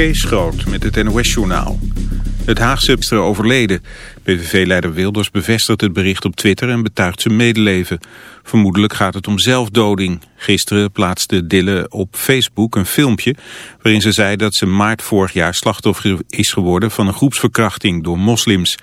Kees met het NOS-journaal. Het Haagse is overleden. PVV-leider Wilders bevestigt het bericht op Twitter en betuigt zijn medeleven. Vermoedelijk gaat het om zelfdoding. Gisteren plaatste Dille op Facebook een filmpje... waarin ze zei dat ze maart vorig jaar slachtoffer is geworden... van een groepsverkrachting door moslims.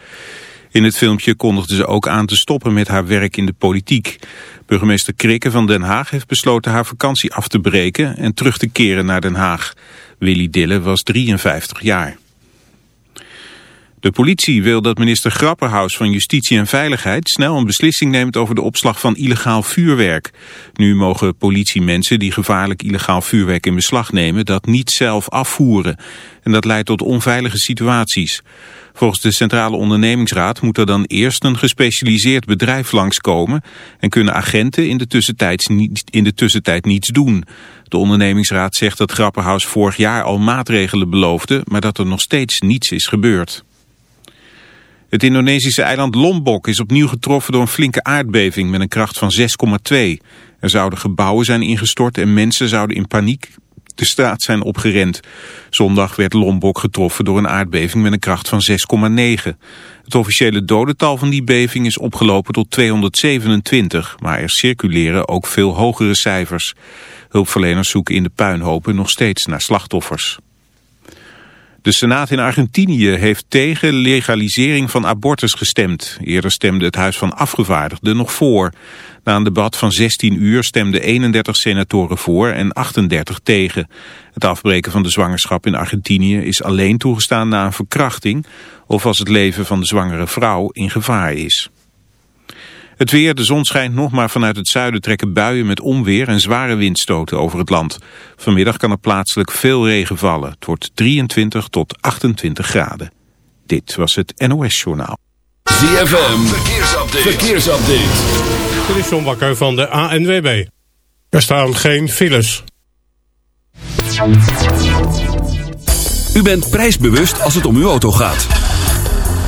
In het filmpje kondigde ze ook aan te stoppen met haar werk in de politiek. Burgemeester Krikke van Den Haag heeft besloten haar vakantie af te breken... en terug te keren naar Den Haag. Willy Dille was 53 jaar. De politie wil dat minister Grapperhaus van Justitie en Veiligheid snel een beslissing neemt over de opslag van illegaal vuurwerk. Nu mogen politiemensen die gevaarlijk illegaal vuurwerk in beslag nemen dat niet zelf afvoeren. En dat leidt tot onveilige situaties. Volgens de Centrale Ondernemingsraad moet er dan eerst een gespecialiseerd bedrijf langskomen en kunnen agenten in de tussentijd, in de tussentijd niets doen. De ondernemingsraad zegt dat Grapperhaus vorig jaar al maatregelen beloofde, maar dat er nog steeds niets is gebeurd. Het Indonesische eiland Lombok is opnieuw getroffen door een flinke aardbeving met een kracht van 6,2. Er zouden gebouwen zijn ingestort en mensen zouden in paniek de straat zijn opgerend. Zondag werd Lombok getroffen door een aardbeving met een kracht van 6,9. Het officiële dodental van die beving is opgelopen tot 227, maar er circuleren ook veel hogere cijfers. Hulpverleners zoeken in de puinhopen nog steeds naar slachtoffers. De Senaat in Argentinië heeft tegen legalisering van abortus gestemd. Eerder stemde het Huis van Afgevaardigden nog voor. Na een debat van 16 uur stemden 31 senatoren voor en 38 tegen. Het afbreken van de zwangerschap in Argentinië is alleen toegestaan na een verkrachting... of als het leven van de zwangere vrouw in gevaar is. Het weer, de zon schijnt nog maar vanuit het zuiden trekken buien met onweer en zware windstoten over het land. Vanmiddag kan er plaatselijk veel regen vallen. Het wordt 23 tot 28 graden. Dit was het NOS Journaal. ZFM, verkeersupdate. verkeersupdate. Dit is John Bakker van de ANWB. Er staan geen files. U bent prijsbewust als het om uw auto gaat.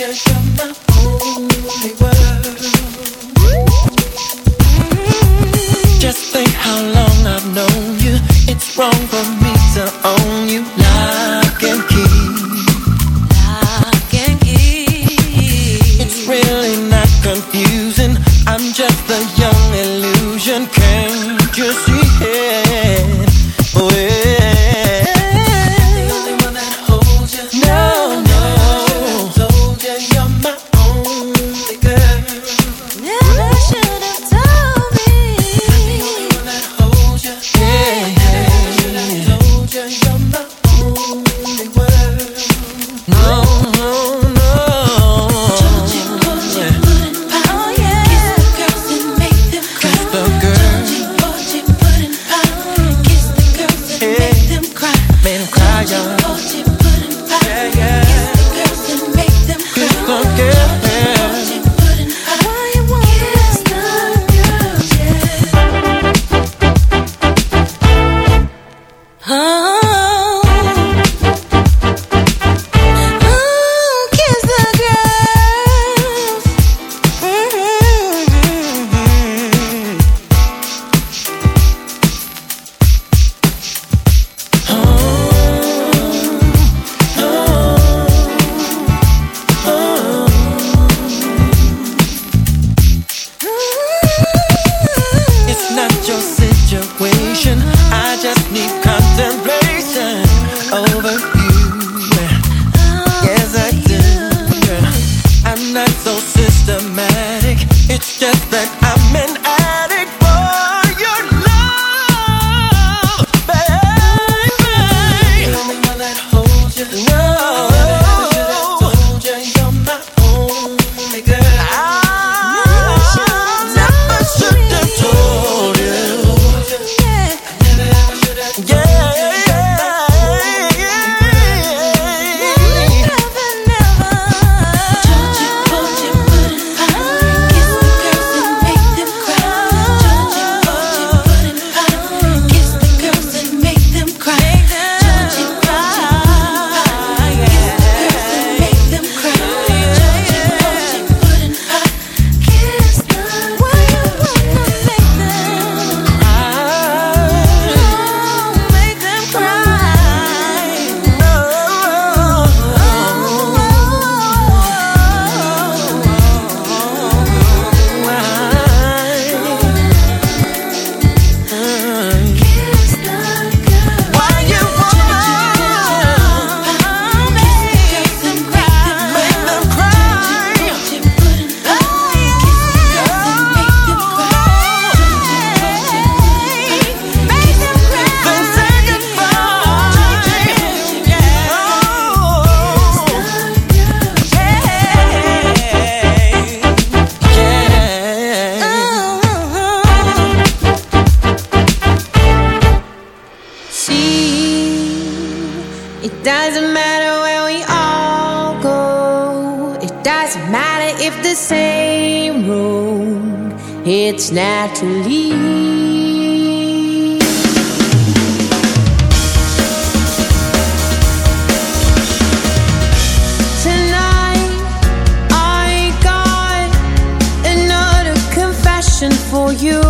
Deus chama. You.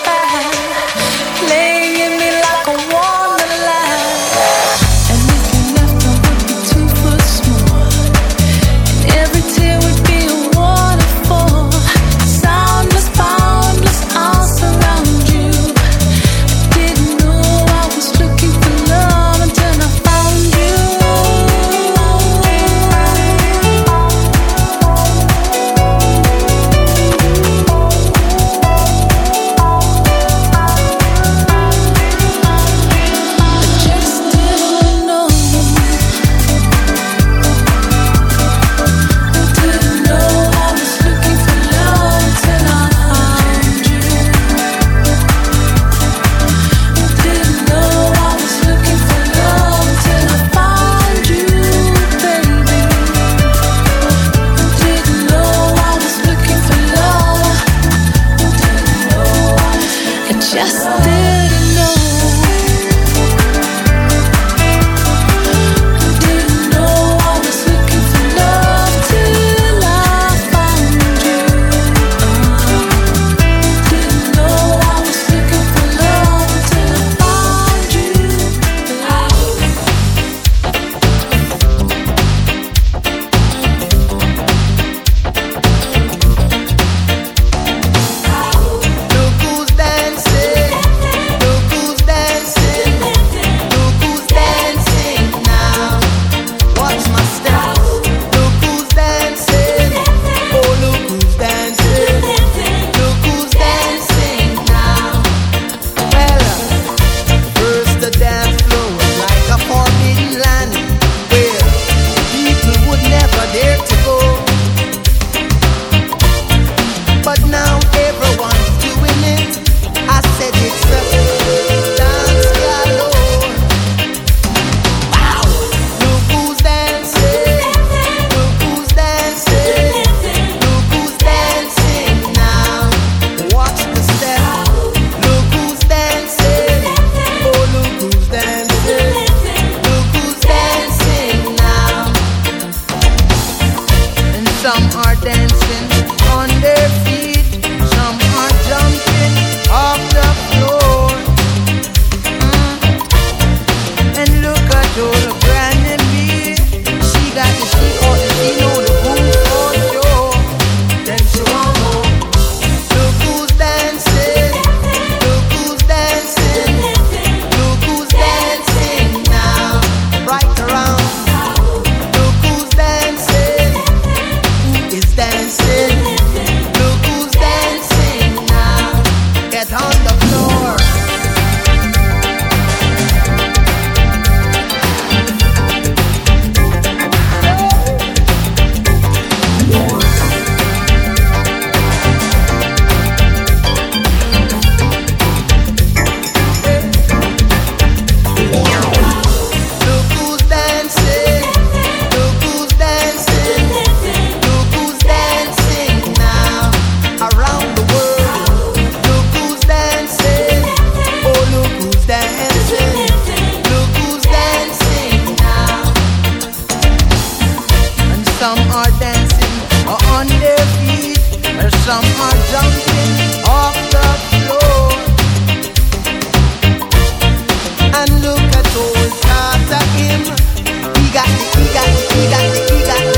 on their feet, and some are jumping off the floor. And look at. He got it, he got it, he got it, he got it.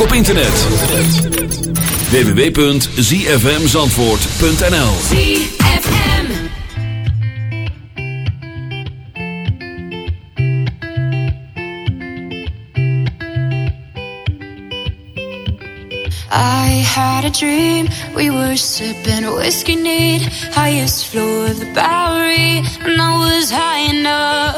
ook op internet. www.zfmzandvoort.nl I had a dream. We were sipping whiskey neat. Highest floor of the Bowery. And I was high enough.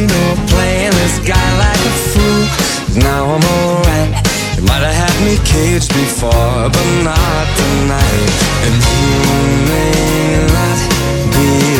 you know, playing this guy like a fool. Now I'm alright. You might have had me caged before, but not tonight. And you may not be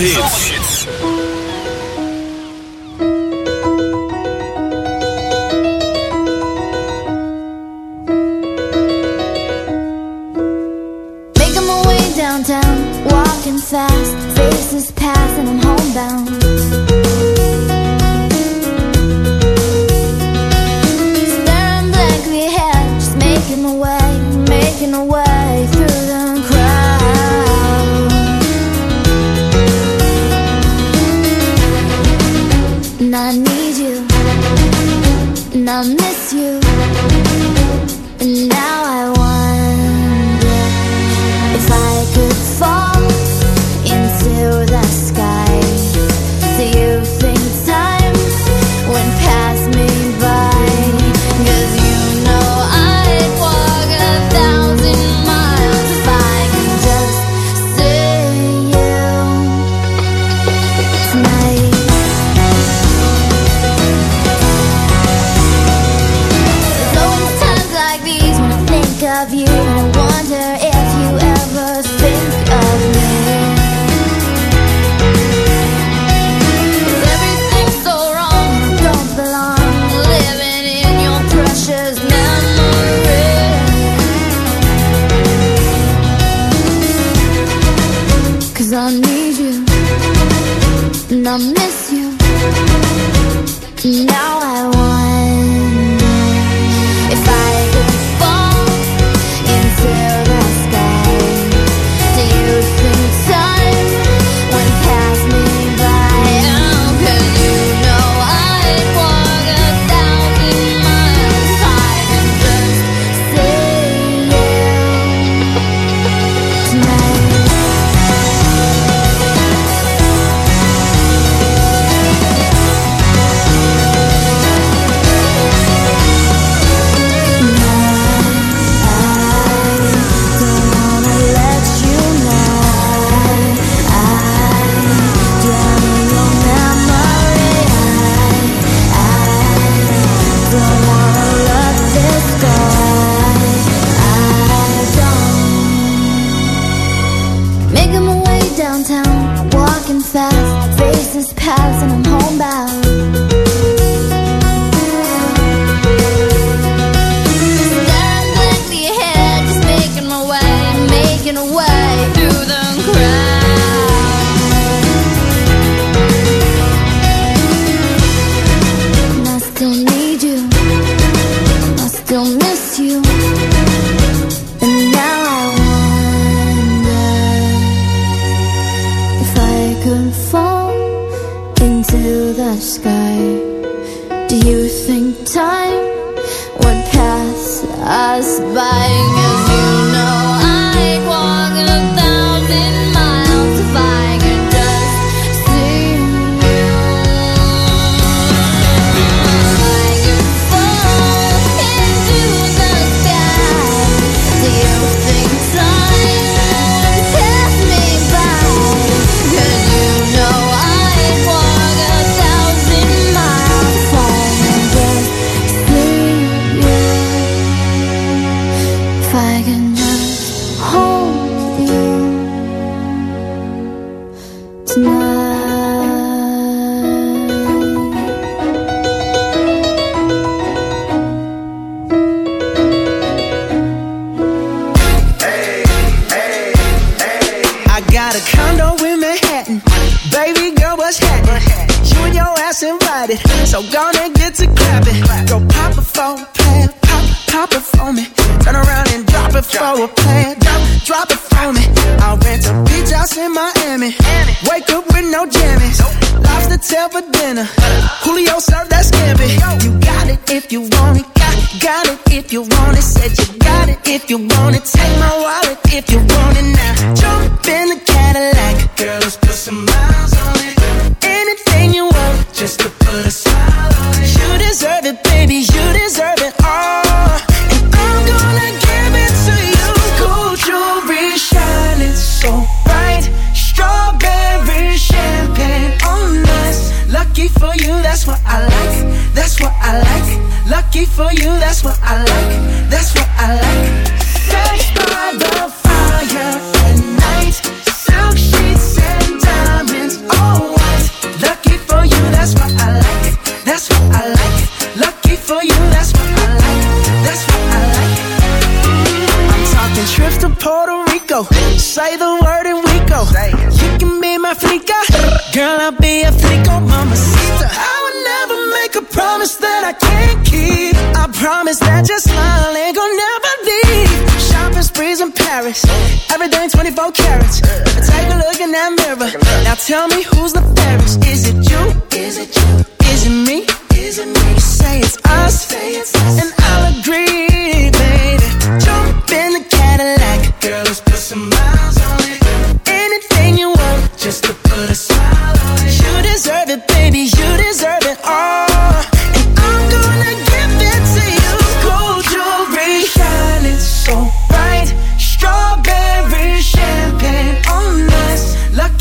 En